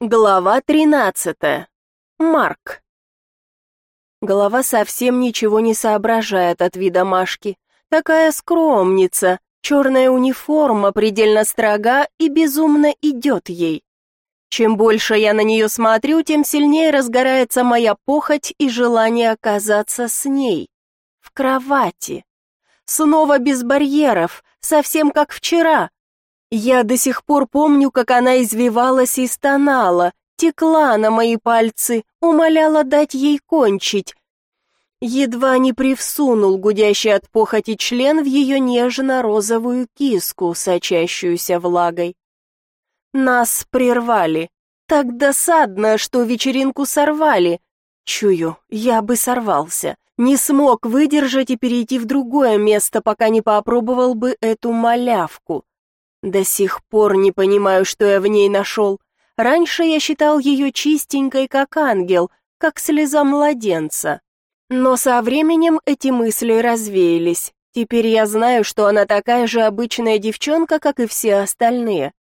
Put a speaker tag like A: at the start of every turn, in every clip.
A: Глава 13. Марк. Голова совсем ничего не соображает от вида Машки. Такая скромница, черная униформа предельно строга и безумно идет ей. Чем больше я на нее смотрю, тем сильнее разгорается моя похоть и желание оказаться с ней. В кровати. Снова без барьеров, совсем как вчера, я до сих пор помню, как она извивалась и стонала, текла на мои пальцы, умоляла дать ей кончить. Едва не привсунул гудящий от похоти член в ее нежно-розовую киску, сочащуюся влагой. Нас прервали. Так досадно, что вечеринку сорвали. Чую, я бы сорвался. Не смог выдержать и перейти в другое место, пока не попробовал бы эту малявку. До сих пор не понимаю, что я в ней нашел. Раньше я считал ее чистенькой, как ангел, как слеза младенца. Но со временем эти мысли развеялись. Теперь я знаю, что она такая же обычная девчонка, как и все остальные.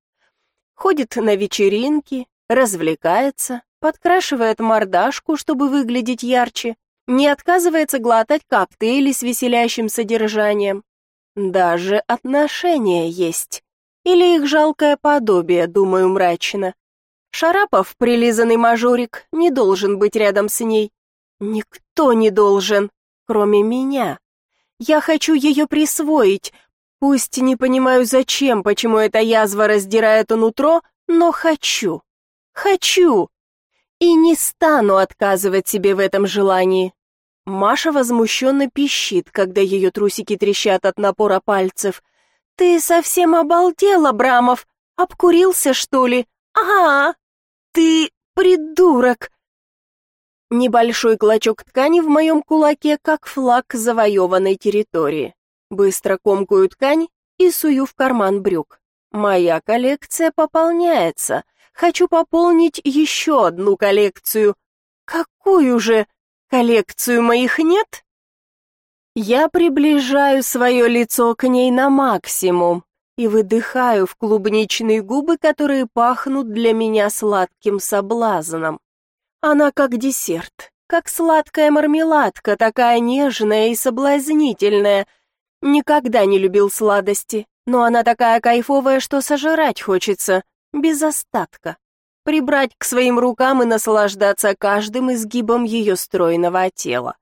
A: Ходит на вечеринки, развлекается, подкрашивает мордашку, чтобы выглядеть ярче, не отказывается глотать коктейли с веселящим содержанием. Даже отношения есть. Или их жалкое подобие, думаю мрачно. Шарапов, прилизанный мажорик, не должен быть рядом с ней. Никто не должен, кроме меня. Я хочу ее присвоить. Пусть не понимаю зачем, почему эта язва раздирает нутро, но хочу. Хочу. И не стану отказывать себе в этом желании. Маша возмущенно пищит, когда ее трусики трещат от напора пальцев. «Ты совсем обалдел, Абрамов? Обкурился, что ли? Ага! Ты придурок!» Небольшой клочок ткани в моем кулаке, как флаг завоеванной территории. Быстро комкую ткань и сую в карман брюк. Моя коллекция пополняется. Хочу пополнить еще одну коллекцию. Какую же? Коллекцию моих нет? Я приближаю свое лицо к ней на максимум и выдыхаю в клубничные губы, которые пахнут для меня сладким соблазном. Она как десерт, как сладкая мармеладка, такая нежная и соблазнительная. Никогда не любил сладости, но она такая кайфовая, что сожрать хочется, без остатка. Прибрать к своим рукам и наслаждаться каждым изгибом ее стройного тела.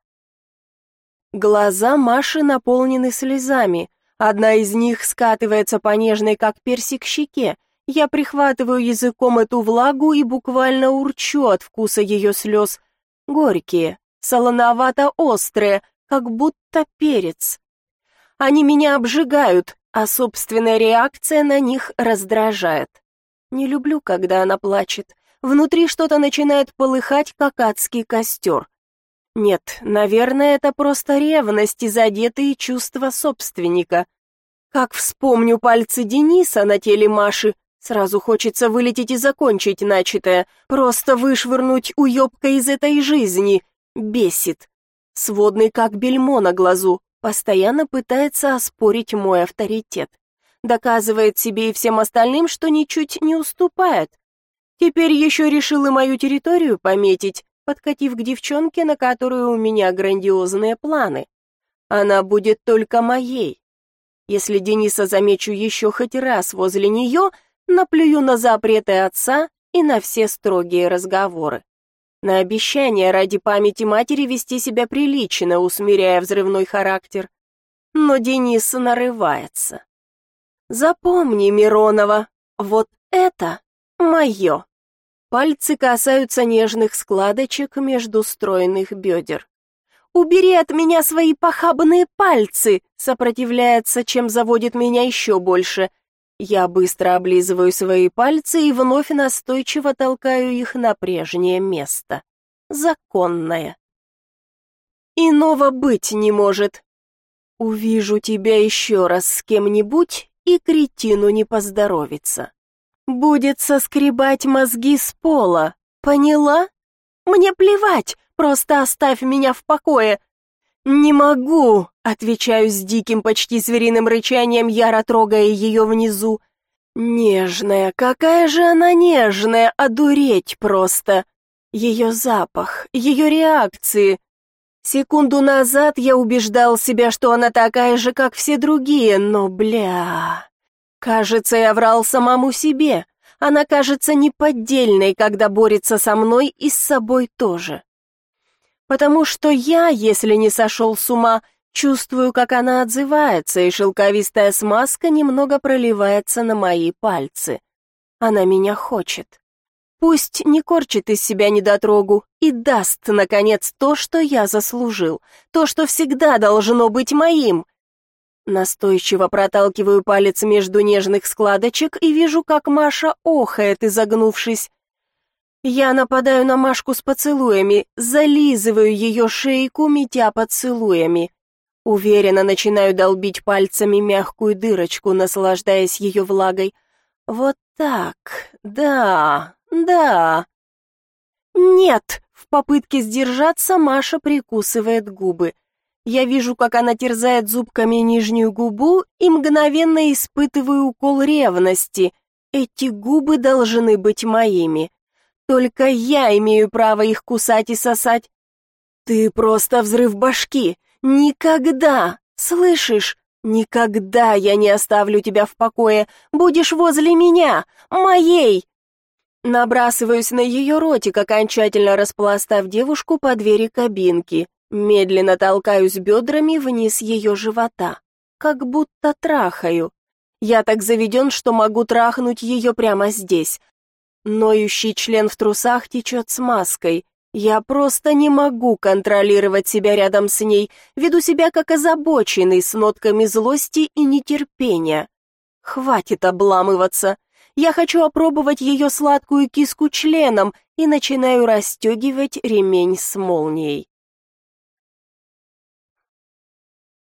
A: Глаза Маши наполнены слезами. Одна из них скатывается по нежной, как персик, щеке. Я прихватываю языком эту влагу и буквально урчу от вкуса ее слез. Горькие, солоновато-острые, как будто перец. Они меня обжигают, а собственная реакция на них раздражает. Не люблю, когда она плачет. Внутри что-то начинает полыхать, как адский костер. Нет, наверное, это просто ревность и задетые чувства собственника. Как вспомню пальцы Дениса на теле Маши, сразу хочется вылететь и закончить начатое, просто вышвырнуть уёбка из этой жизни. Бесит. Сводный как бельмо на глазу, постоянно пытается оспорить мой авторитет. Доказывает себе и всем остальным, что ничуть не уступает. Теперь еще решил и мою территорию пометить, подкатив к девчонке, на которую у меня грандиозные планы. Она будет только моей. Если Дениса замечу еще хоть раз возле нее, наплюю на запреты отца и на все строгие разговоры. На обещание ради памяти матери вести себя прилично, усмиряя взрывной характер. Но Денис нарывается. Запомни, Миронова, вот это мое. Пальцы касаются нежных складочек между стройных бедер. «Убери от меня свои похабные пальцы!» сопротивляется, чем заводит меня еще больше. Я быстро облизываю свои пальцы и вновь настойчиво толкаю их на прежнее место. Законное. Иного быть не может. Увижу тебя еще раз с кем-нибудь, и кретину не поздоровится. Будет соскребать мозги с пола. Поняла? Мне плевать, просто оставь меня в покое. Не могу, отвечаю с диким, почти звериным рычанием, яро трогая ее внизу. Нежная, какая же она нежная, одуреть просто. Ее запах, ее реакции. Секунду назад я убеждал себя, что она такая же, как все другие, но, бля... Кажется, я врал самому себе. Она кажется неподдельной, когда борется со мной и с собой тоже. Потому что я, если не сошел с ума, чувствую, как она отзывается, и шелковистая смазка немного проливается на мои пальцы. Она меня хочет. Пусть не корчит из себя недотрогу и даст, наконец, то, что я заслужил, то, что всегда должно быть моим — Настойчиво проталкиваю палец между нежных складочек и вижу, как Маша охает, изогнувшись. Я нападаю на Машку с поцелуями, зализываю ее шейку, метя поцелуями. Уверенно начинаю долбить пальцами мягкую дырочку, наслаждаясь ее влагой. Вот так, да, да. Нет, в попытке сдержаться Маша прикусывает губы. Я вижу, как она терзает зубками нижнюю губу и мгновенно испытываю укол ревности. Эти губы должны быть моими. Только я имею право их кусать и сосать. Ты просто взрыв башки. Никогда, слышишь? Никогда я не оставлю тебя в покое. Будешь возле меня, моей. Набрасываюсь на ее ротик, окончательно распластав девушку по двери кабинки. Медленно толкаюсь бедрами вниз ее живота, как будто трахаю. Я так заведен, что могу трахнуть ее прямо здесь. Ноющий член в трусах течет с маской. Я просто не могу контролировать себя рядом с ней, веду себя как озабоченный, с нотками злости и нетерпения. Хватит обламываться. Я хочу опробовать ее сладкую киску членом и начинаю расстегивать ремень с молнией.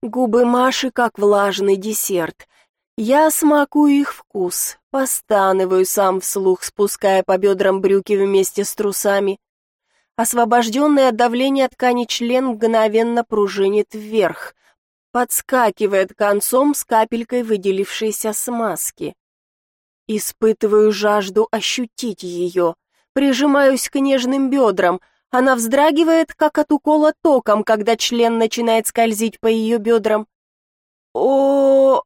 A: Губы Маши как влажный десерт. Я смакую их вкус, постанываю сам вслух, спуская по бедрам брюки вместе с трусами. Освобожденный от давления ткани член мгновенно пружинит вверх, подскакивает концом с капелькой выделившейся смазки. Испытываю жажду ощутить ее, прижимаюсь к нежным бедрам — она вздрагивает, как от укола током, когда член начинает скользить по ее бедрам. О,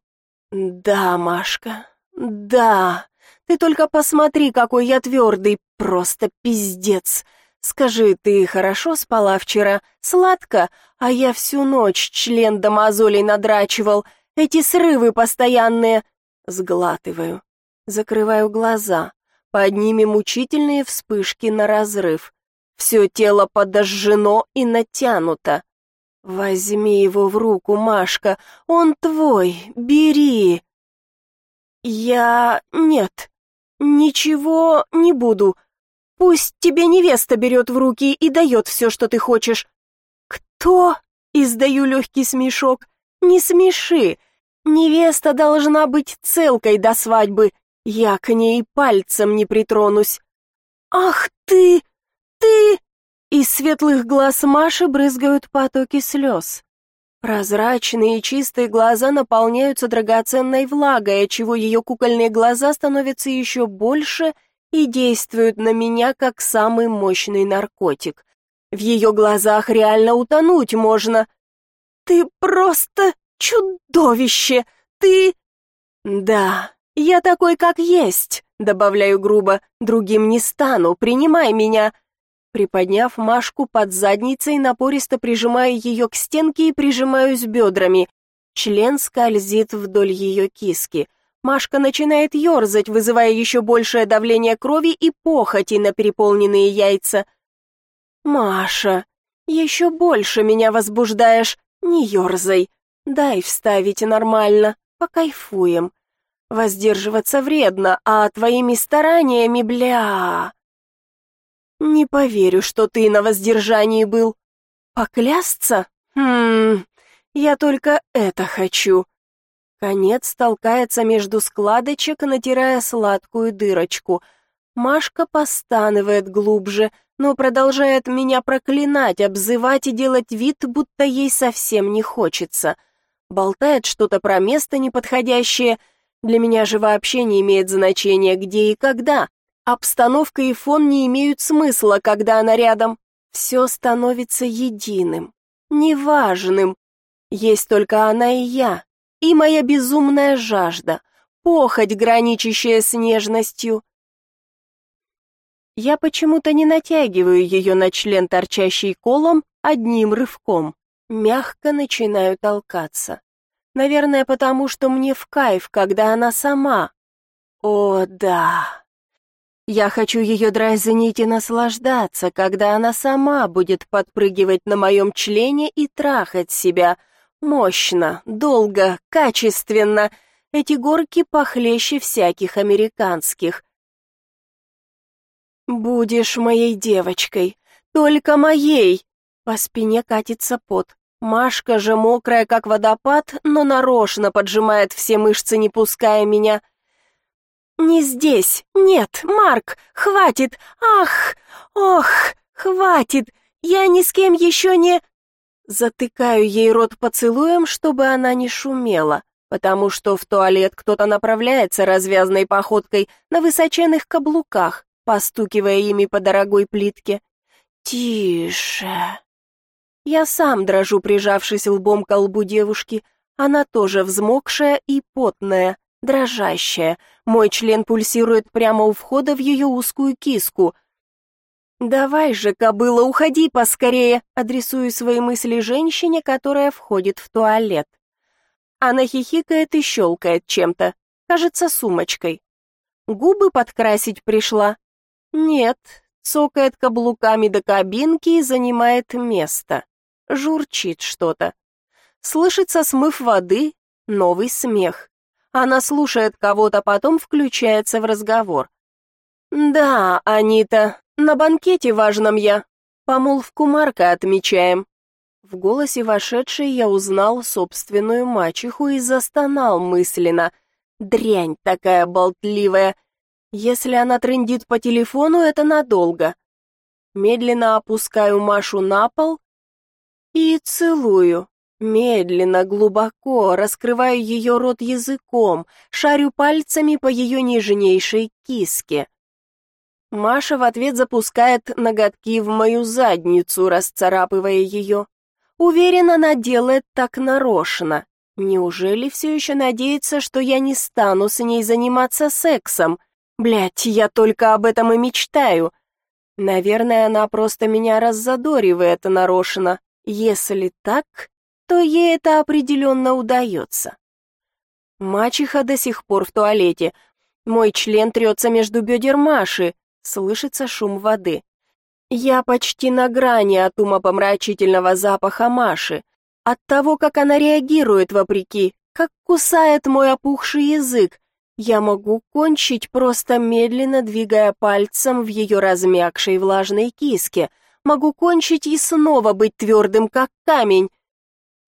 A: да, Машка, да. Ты только посмотри, какой я твердый, просто пиздец. Скажи, ты хорошо спала вчера? Сладко? А я всю ночь член до мозолей надрачивал. Эти срывы постоянные. Сглатываю. Закрываю глаза. Под ними мучительные вспышки на разрыв. Все тело подожжено и натянуто. Возьми его в руку, Машка, он твой, бери. Я... нет, ничего не буду. Пусть тебе невеста берет в руки и дает все, что ты хочешь. Кто? Издаю легкий смешок. Не смеши. Невеста должна быть целкой до свадьбы. Я к ней пальцем не притронусь. Ах ты! Ты?» Из светлых глаз Маши брызгают потоки слез. Прозрачные и чистые глаза наполняются драгоценной влагой, отчего ее кукольные глаза становятся еще больше и действуют на меня как самый мощный наркотик. В ее глазах реально утонуть можно. «Ты просто чудовище! Ты...» «Да, я такой, как есть», — добавляю грубо, «другим не стану, принимай меня». Приподняв Машку под задницей, напористо прижимаю ее к стенке и прижимаюсь бедрами. Член скользит вдоль ее киски. Машка начинает ерзать, вызывая еще большее давление крови и похоти на переполненные яйца. «Маша, еще больше меня возбуждаешь, не ерзай. Дай вставить нормально, покайфуем. Воздерживаться вредно, а твоими стараниями, бля...» Не поверю, что ты на воздержании был. Поклясться? Хм, я только это хочу. Конец толкается между складочек, натирая сладкую дырочку. Машка постанывает глубже, но продолжает меня проклинать, обзывать и делать вид, будто ей совсем не хочется. Болтает что-то про место неподходящее. Для меня же вообще не имеет значения, где и когда. Обстановка и фон не имеют смысла, когда она рядом. Все становится единым, неважным. Есть только она и я, и моя безумная жажда, похоть, граничащая с нежностью. Я почему-то не натягиваю ее на член, торчащий колом, одним рывком. Мягко начинаю толкаться. Наверное, потому что мне в кайф, когда она сама. О, да. Я хочу ее дразнить и наслаждаться, когда она сама будет подпрыгивать на моем члене и трахать себя. Мощно, долго, качественно. Эти горки похлеще всяких американских. «Будешь моей девочкой, только моей!» По спине катится пот. Машка же мокрая, как водопад, но нарочно поджимает все мышцы, не пуская меня. «Не здесь! Нет, Марк! Хватит! Ах! Ох! Хватит! Я ни с кем еще не...» Затыкаю ей рот поцелуем, чтобы она не шумела, потому что в туалет кто-то направляется развязной походкой на высоченных каблуках, постукивая ими по дорогой плитке. «Тише!» Я сам дрожу, прижавшись лбом к лбу девушки. Она тоже взмокшая и потная, дрожащая. Мой член пульсирует прямо у входа в ее узкую киску. «Давай же, кобыла, уходи поскорее», адресую свои мысли женщине, которая входит в туалет. Она хихикает и щелкает чем-то, кажется, сумочкой. Губы подкрасить пришла? Нет, цокает каблуками до кабинки и занимает место. Журчит что-то. Слышится смыв воды, новый смех. Она слушает кого-то, потом включается в разговор. «Да, Анита, на банкете важном я. Помолвку Марка отмечаем». В голосе вошедшей я узнал собственную мачеху и застонал мысленно. Дрянь такая болтливая. Если она трындит по телефону, это надолго. Медленно опускаю Машу на пол и целую. Медленно, глубоко, раскрываю ее рот языком, шарю пальцами по ее нежнейшей киске. Маша в ответ запускает ноготки в мою задницу, расцарапывая ее. Уверена, она делает так нарочно. Неужели все еще надеется, что я не стану с ней заниматься сексом? Блять, я только об этом и мечтаю. Наверное, она просто меня раззадоривает нарочно. Если так, то ей это определенно удается. Мачеха до сих пор в туалете. Мой член трется между бедер Маши. Слышится шум воды. Я почти на грани от умопомрачительного запаха Маши. От того, как она реагирует вопреки, как кусает мой опухший язык. Я могу кончить, просто медленно двигая пальцем в ее размякшей влажной киске. Могу кончить и снова быть твердым, как камень.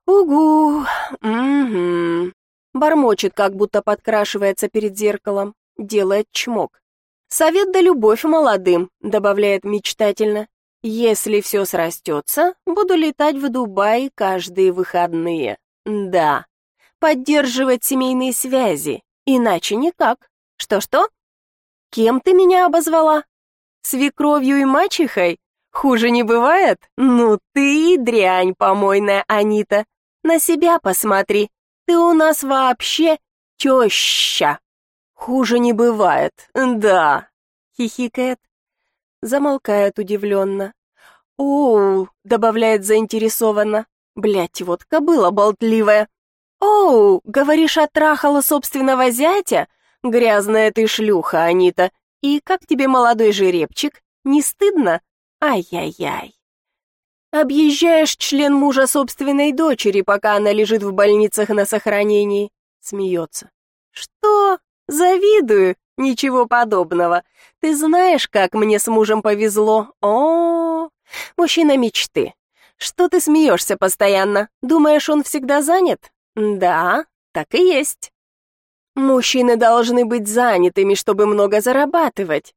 A: «Угу, угу», бормочет, как будто подкрашивается перед зеркалом, делает чмок. «Совет да любовь молодым», добавляет мечтательно. «Если все срастется, буду летать в Дубай каждые выходные». Да, поддерживать семейные связи, иначе никак. Что-что? Кем ты меня обозвала? Свекровью и мачехой? Хуже не бывает? Ну ты дрянь помойная, Анита. На себя посмотри. Ты у нас вообще теща. Хуже не бывает. Да. Хихикает. Замолкает удивленно. Оу, добавляет заинтересованно. Блять, вот кобыла болтливая. Оу, говоришь, оттрахала собственного зятя? Грязная ты шлюха, Анита. И как тебе молодой жеребчик? Не стыдно? Ай-яй-яй. Объезжаешь член мужа собственной дочери, пока она лежит в больницах на сохранении. Смеется. Что? Завидую? Ничего подобного. Ты знаешь, как мне с мужем повезло? О, мужчина мечты. Что ты смеешься постоянно? Думаешь, он всегда занят? Да, так и есть. Мужчины должны быть занятыми, чтобы много зарабатывать.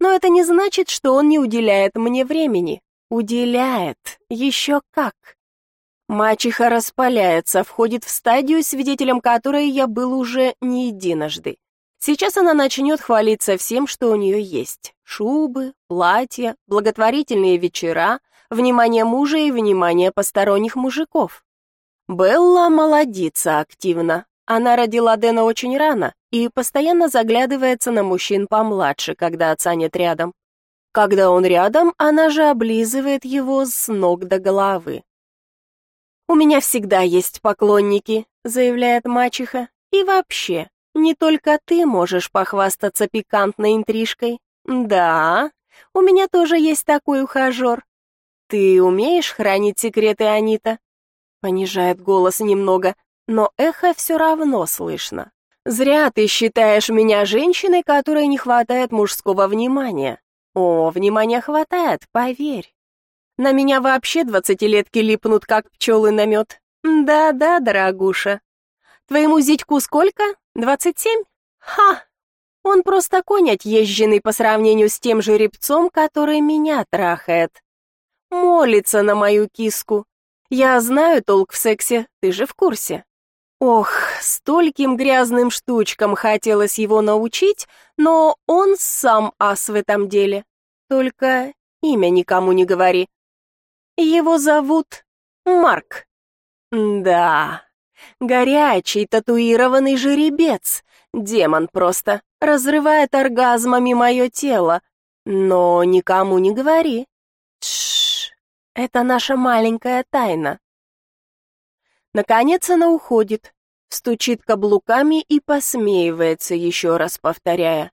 A: Но это не значит, что он не уделяет мне времени. Уделяет. Еще как. Мачеха распаляется, входит в стадию, свидетелем которой я был уже не единожды. Сейчас она начнет хвалиться всем, что у нее есть. Шубы, платья, благотворительные вечера, внимание мужа и внимание посторонних мужиков. Белла молодится активно. Она родила Дэна очень рано и постоянно заглядывается на мужчин помладше, когда отца нет рядом. Когда он рядом, она же облизывает его с ног до головы. «У меня всегда есть поклонники», — заявляет мачеха. «И вообще, не только ты можешь похвастаться пикантной интрижкой. Да, у меня тоже есть такой ухажер. Ты умеешь хранить секреты, Анита?» Понижает голос немного, но эхо все равно слышно. «Зря ты считаешь меня женщиной, которой не хватает мужского внимания. О, внимания хватает, поверь. На меня вообще двадцатилетки липнут, как пчелы на мед. Да-да, дорогуша. Твоему зятьку сколько? Двадцать семь? Ха! Он просто конь отъезженный по сравнению с тем жеребцом, который меня трахает. Молится на мою киску. Я знаю толк в сексе, ты же в курсе. Ох, стольким грязным штучкам хотелось его научить, но он сам ас в этом деле. Только имя никому не говори. Его зовут Марк. Да, горячий татуированный жеребец. Демон просто разрывает оргазмами мое тело. Но никому не говори. Тш, это наша маленькая тайна. Наконец она уходит, стучит каблуками и посмеивается, еще раз повторяя.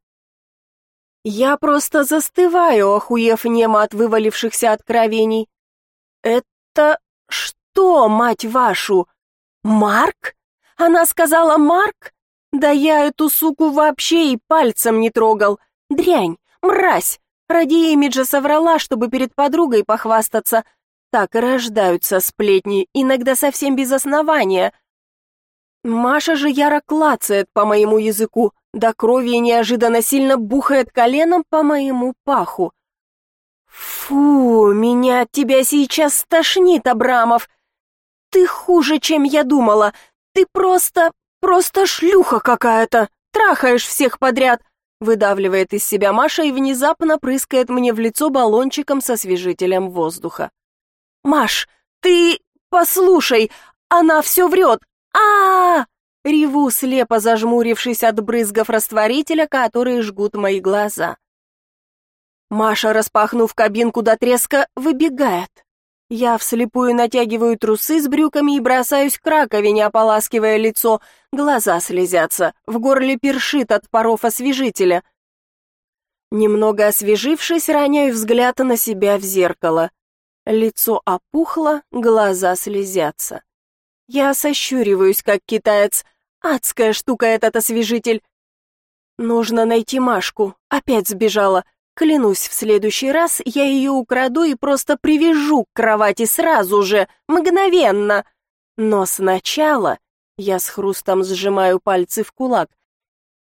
A: Я просто застываю, охуев немо от вывалившихся откровений. «Это что, мать вашу? Марк? Она сказала Марк? Да я эту суку вообще и пальцем не трогал. Дрянь, мразь. Ради имиджа соврала, чтобы перед подругой похвастаться. Так и рождаются сплетни, иногда совсем без основания. Маша же яро клацает по моему языку, до крови и неожиданно сильно бухает коленом по моему паху. «Фу, меня от тебя сейчас стошнит, Абрамов! Ты хуже, чем я думала! Ты просто, просто шлюха какая-то! Трахаешь всех подряд!» Выдавливает из себя Маша и внезапно прыскает мне в лицо баллончиком со освежителем воздуха. «Маш, ты... послушай, она все врет! а, -а, -а Реву, слепо зажмурившись от брызгов растворителя, которые жгут мои глаза. Маша, распахнув кабинку до треска, выбегает. Я вслепую натягиваю трусы с брюками и бросаюсь к раковине, ополаскивая лицо. Глаза слезятся, в горле першит от паров освежителя. Немного освежившись, роняю взгляд на себя в зеркало. Лицо опухло, глаза слезятся. Я сощуриваюсь, как китаец. Адская штука этот освежитель. Нужно найти Машку. Опять сбежала. Клянусь, в следующий раз я ее украду и просто привяжу к кровати сразу же, мгновенно. Но сначала я с хрустом сжимаю пальцы в кулак.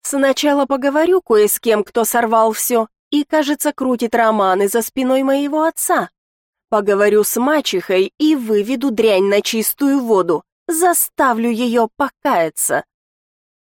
A: Сначала поговорю кое с кем, кто сорвал все, и, кажется, крутит романы за спиной моего отца. Поговорю с мачехой и выведу дрянь на чистую воду, заставлю ее покаяться.